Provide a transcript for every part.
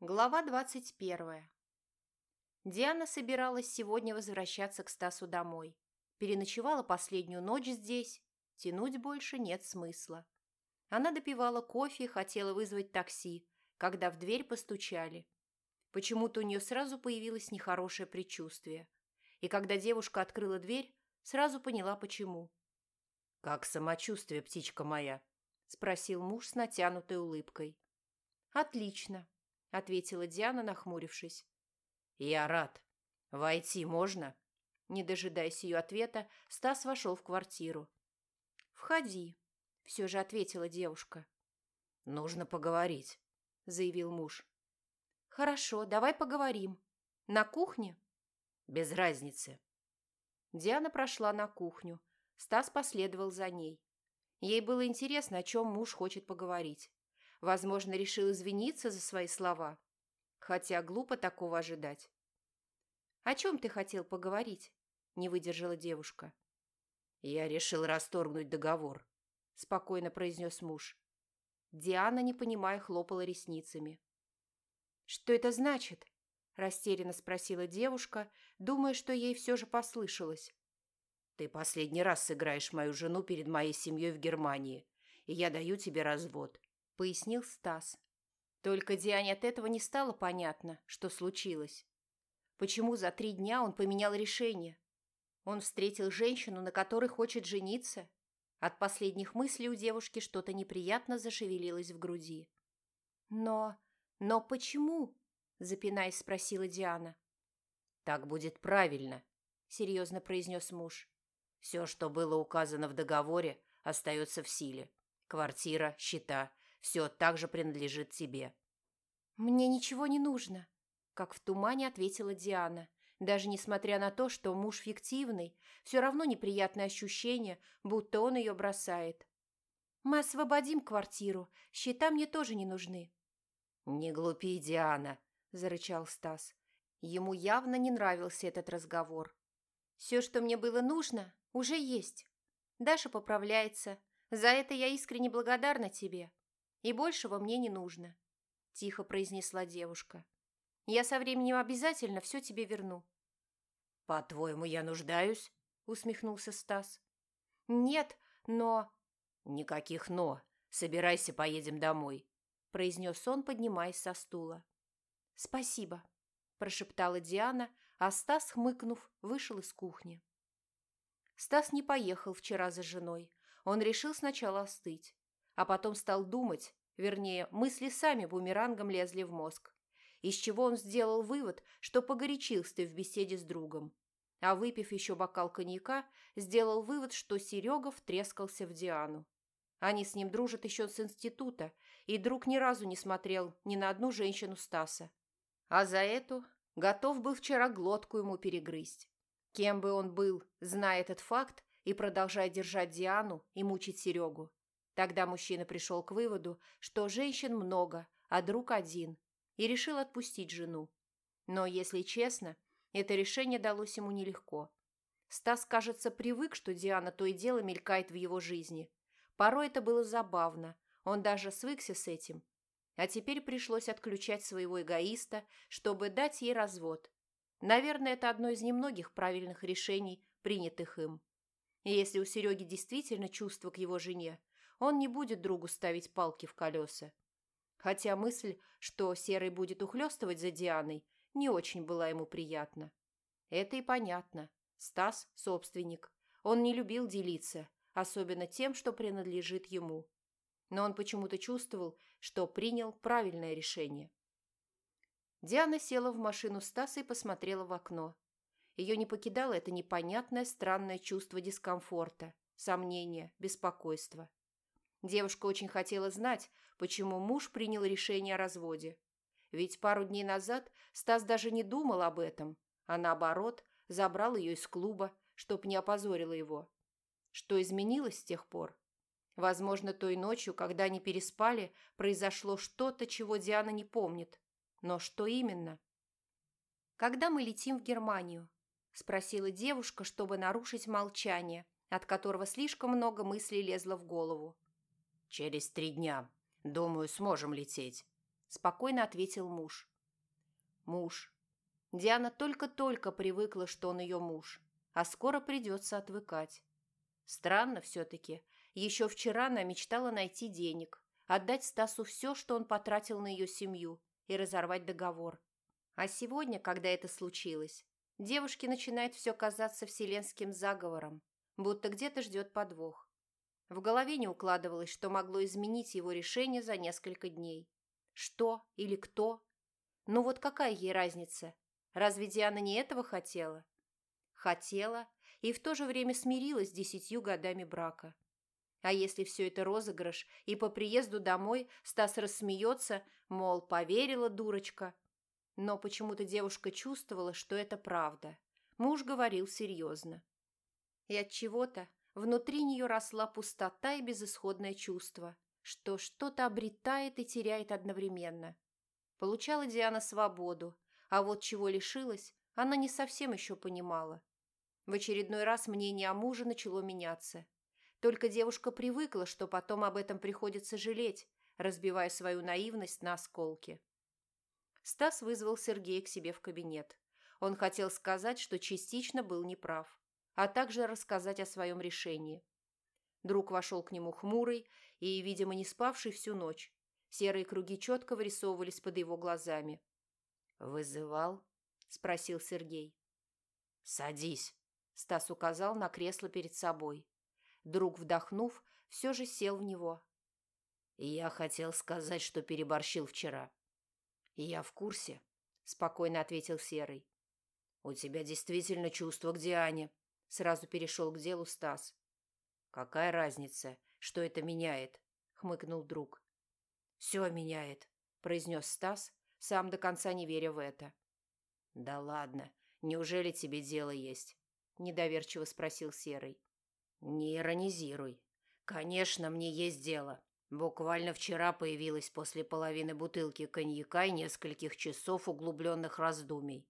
Глава двадцать первая. Диана собиралась сегодня возвращаться к Стасу домой. Переночевала последнюю ночь здесь. Тянуть больше нет смысла. Она допивала кофе и хотела вызвать такси, когда в дверь постучали. Почему-то у нее сразу появилось нехорошее предчувствие. И когда девушка открыла дверь, сразу поняла, почему. «Как самочувствие, птичка моя?» – спросил муж с натянутой улыбкой. «Отлично», – ответила Диана, нахмурившись. «Я рад. Войти можно?» Не дожидаясь ее ответа, Стас вошел в квартиру. «Входи», – все же ответила девушка. «Нужно поговорить», – заявил муж. «Хорошо, давай поговорим. На кухне?» «Без разницы». Диана прошла на кухню. Стас последовал за ней. Ей было интересно, о чем муж хочет поговорить. Возможно, решил извиниться за свои слова. Хотя глупо такого ожидать. «О чем ты хотел поговорить?» – не выдержала девушка. «Я решил расторгнуть договор», – спокойно произнес муж. Диана, не понимая, хлопала ресницами. «Что это значит?» – растерянно спросила девушка, думая, что ей все же послышалось. «Ты последний раз сыграешь мою жену перед моей семьей в Германии, и я даю тебе развод», – пояснил Стас. Только Диане от этого не стало понятно, что случилось. Почему за три дня он поменял решение? Он встретил женщину, на которой хочет жениться? От последних мыслей у девушки что-то неприятно зашевелилось в груди. «Но... но почему?» – запинаясь, спросила Диана. «Так будет правильно», – серьезно произнес муж. «Все, что было указано в договоре, остается в силе. Квартира, счета – все также принадлежит тебе». «Мне ничего не нужно», – как в тумане ответила Диана. Даже несмотря на то, что муж фиктивный, все равно неприятное ощущение, будто он ее бросает. «Мы освободим квартиру, счета мне тоже не нужны». «Не глупи, Диана», – зарычал Стас. Ему явно не нравился этот разговор. «Все, что мне было нужно, уже есть. Даша поправляется. За это я искренне благодарна тебе. И большего мне не нужно тихо произнесла девушка. «Я со временем обязательно все тебе верну». «По-твоему, я нуждаюсь?» – усмехнулся Стас. «Нет, но...» «Никаких «но». Собирайся, поедем домой», – произнес он, поднимаясь со стула. «Спасибо», – прошептала Диана, а Стас, хмыкнув, вышел из кухни. Стас не поехал вчера за женой. Он решил сначала остыть, а потом стал думать, Вернее, мысли сами бумерангом лезли в мозг. Из чего он сделал вывод, что погорячился в беседе с другом. А выпив еще бокал коньяка, сделал вывод, что Серега втрескался в Диану. Они с ним дружат еще с института, и друг ни разу не смотрел ни на одну женщину Стаса. А за эту готов был вчера глотку ему перегрызть. Кем бы он был, зная этот факт, и продолжая держать Диану и мучить Серегу, Тогда мужчина пришел к выводу, что женщин много, а друг один, и решил отпустить жену. Но, если честно, это решение далось ему нелегко. Стас, кажется, привык, что Диана то и дело мелькает в его жизни. Порой это было забавно, он даже свыкся с этим. А теперь пришлось отключать своего эгоиста, чтобы дать ей развод. Наверное, это одно из немногих правильных решений, принятых им. И если у Сереги действительно чувство к его жене, он не будет другу ставить палки в колеса. Хотя мысль, что Серый будет ухлёстывать за Дианой, не очень была ему приятна. Это и понятно. Стас – собственник. Он не любил делиться, особенно тем, что принадлежит ему. Но он почему-то чувствовал, что принял правильное решение. Диана села в машину Стаса и посмотрела в окно. Ее не покидало это непонятное странное чувство дискомфорта, сомнения, беспокойства. Девушка очень хотела знать, почему муж принял решение о разводе. Ведь пару дней назад Стас даже не думал об этом, а наоборот, забрал ее из клуба, чтоб не опозорила его. Что изменилось с тех пор? Возможно, той ночью, когда они переспали, произошло что-то, чего Диана не помнит. Но что именно? «Когда мы летим в Германию?» – спросила девушка, чтобы нарушить молчание, от которого слишком много мыслей лезло в голову. «Через три дня. Думаю, сможем лететь», –– спокойно ответил муж. Муж. Диана только-только привыкла, что он ее муж, а скоро придется отвыкать. Странно все-таки. Еще вчера она мечтала найти денег, отдать Стасу все, что он потратил на ее семью, и разорвать договор. А сегодня, когда это случилось, девушке начинает все казаться вселенским заговором, будто где-то ждет подвох. В голове не укладывалось, что могло изменить его решение за несколько дней. Что или кто? Ну вот какая ей разница? Разве Диана не этого хотела? Хотела и в то же время смирилась с десятью годами брака. А если все это розыгрыш, и по приезду домой Стас рассмеется, мол, поверила дурочка, но почему-то девушка чувствовала, что это правда. Муж говорил серьезно. И от чего-то внутри нее росла пустота и безысходное чувство, что что-то обретает и теряет одновременно. Получала Диана свободу, а вот чего лишилась, она не совсем еще понимала. В очередной раз мнение о муже начало меняться. Только девушка привыкла, что потом об этом приходится жалеть, разбивая свою наивность на осколки. Стас вызвал Сергея к себе в кабинет. Он хотел сказать, что частично был неправ, а также рассказать о своем решении. Друг вошел к нему хмурый и, видимо, не спавший всю ночь. Серые круги четко вырисовывались под его глазами. «Вызывал?» – спросил Сергей. «Садись», – Стас указал на кресло перед собой. Друг, вдохнув, все же сел в него. «Я хотел сказать, что переборщил вчера. «Я в курсе», – спокойно ответил Серый. «У тебя действительно чувство к Диане», – сразу перешел к делу Стас. «Какая разница, что это меняет?» – хмыкнул друг. «Все меняет», – произнес Стас, сам до конца не веря в это. «Да ладно, неужели тебе дело есть?» – недоверчиво спросил Серый. «Не иронизируй. Конечно, мне есть дело. Буквально вчера появилась после половины бутылки коньяка и нескольких часов углубленных раздумий.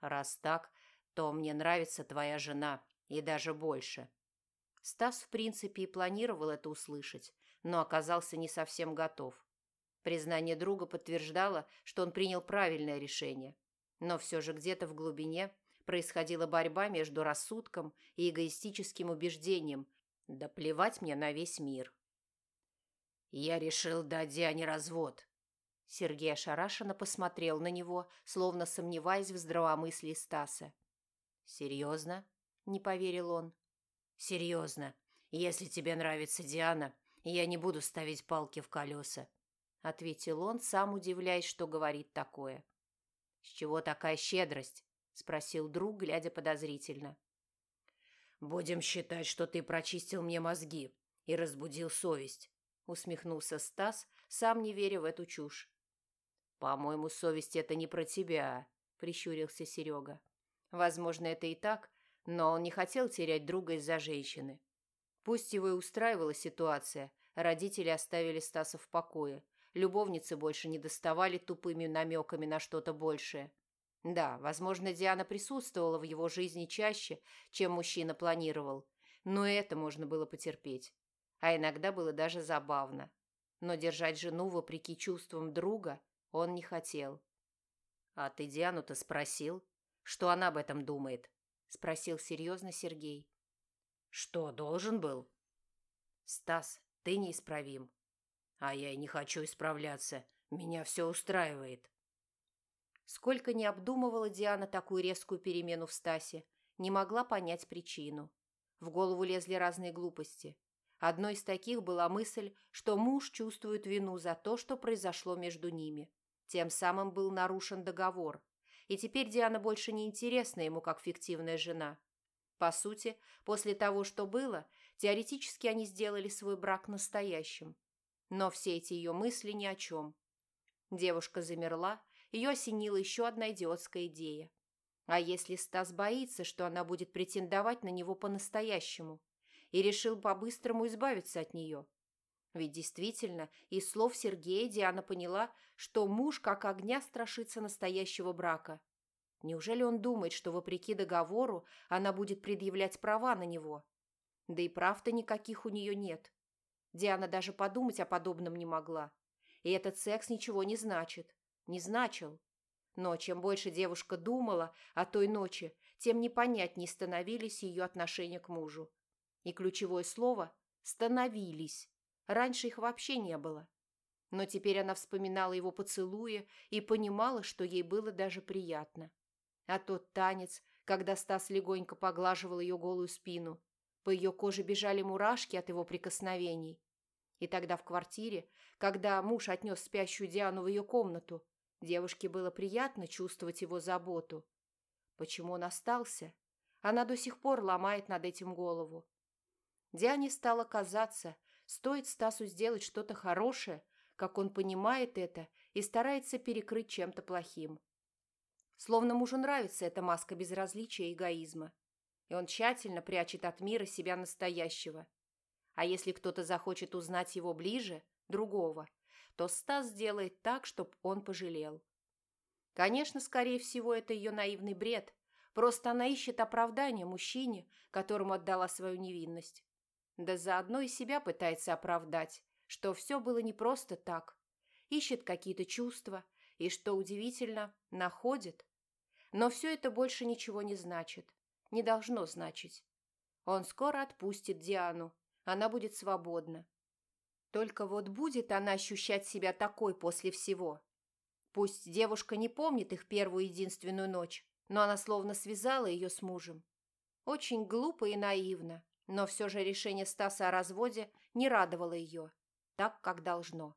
Раз так, то мне нравится твоя жена, и даже больше. Стас, в принципе, и планировал это услышать, но оказался не совсем готов. Признание друга подтверждало, что он принял правильное решение. Но все же где-то в глубине происходила борьба между рассудком и эгоистическим убеждением «да плевать мне на весь мир». «Я решил дать Диане развод». Сергей ошарашенно посмотрел на него, словно сомневаясь в здравомыслии Стаса. «Серьезно?» – не поверил он. «Серьезно. Если тебе нравится Диана, я не буду ставить палки в колеса», – ответил он, сам удивляясь, что говорит такое. «С чего такая щедрость?» – спросил друг, глядя подозрительно. «Будем считать, что ты прочистил мне мозги и разбудил совесть усмехнулся Стас, сам не веря в эту чушь. «По-моему, совесть это не про тебя», – прищурился Серега. Возможно, это и так, но он не хотел терять друга из-за женщины. Пусть его и устраивала ситуация, родители оставили Стаса в покое, любовницы больше не доставали тупыми намеками на что-то большее. Да, возможно, Диана присутствовала в его жизни чаще, чем мужчина планировал, но это можно было потерпеть а иногда было даже забавно. Но держать жену вопреки чувствам друга он не хотел. «А ты Диану-то спросил, что она об этом думает?» – спросил серьезно Сергей. «Что, должен был?» «Стас, ты неисправим». «А я и не хочу исправляться. Меня все устраивает». Сколько не обдумывала Диана такую резкую перемену в Стасе, не могла понять причину. В голову лезли разные глупости. Одной из таких была мысль, что муж чувствует вину за то, что произошло между ними. Тем самым был нарушен договор. И теперь Диана больше не интересна ему как фиктивная жена. По сути, после того, что было, теоретически они сделали свой брак настоящим. Но все эти ее мысли ни о чем. Девушка замерла, ее осенила еще одна идиотская идея. А если Стас боится, что она будет претендовать на него по-настоящему? и решил по-быстрому избавиться от нее. Ведь действительно, из слов Сергея Диана поняла, что муж как огня страшится настоящего брака. Неужели он думает, что вопреки договору она будет предъявлять права на него? Да и прав-то никаких у нее нет. Диана даже подумать о подобном не могла. И этот секс ничего не значит. Не значил. Но чем больше девушка думала о той ночи, тем непонятнее становились ее отношения к мужу. И ключевое слово «становились». Раньше их вообще не было. Но теперь она вспоминала его поцелуи и понимала, что ей было даже приятно. А тот танец, когда Стас легонько поглаживал ее голую спину, по ее коже бежали мурашки от его прикосновений. И тогда в квартире, когда муж отнес спящую Диану в ее комнату, девушке было приятно чувствовать его заботу. Почему он остался? Она до сих пор ломает над этим голову. Диане стало казаться, стоит Стасу сделать что-то хорошее, как он понимает это и старается перекрыть чем-то плохим. Словно мужу нравится эта маска безразличия и эгоизма. И он тщательно прячет от мира себя настоящего. А если кто-то захочет узнать его ближе, другого, то Стас сделает так, чтобы он пожалел. Конечно, скорее всего, это ее наивный бред. Просто она ищет оправдания мужчине, которому отдала свою невинность. Да заодно и себя пытается оправдать, что все было не просто так. Ищет какие-то чувства и, что удивительно, находит. Но все это больше ничего не значит. Не должно значить. Он скоро отпустит Диану. Она будет свободна. Только вот будет она ощущать себя такой после всего. Пусть девушка не помнит их первую единственную ночь, но она словно связала ее с мужем. Очень глупо и наивно, но все же решение Стаса о разводе не радовало ее, так, как должно.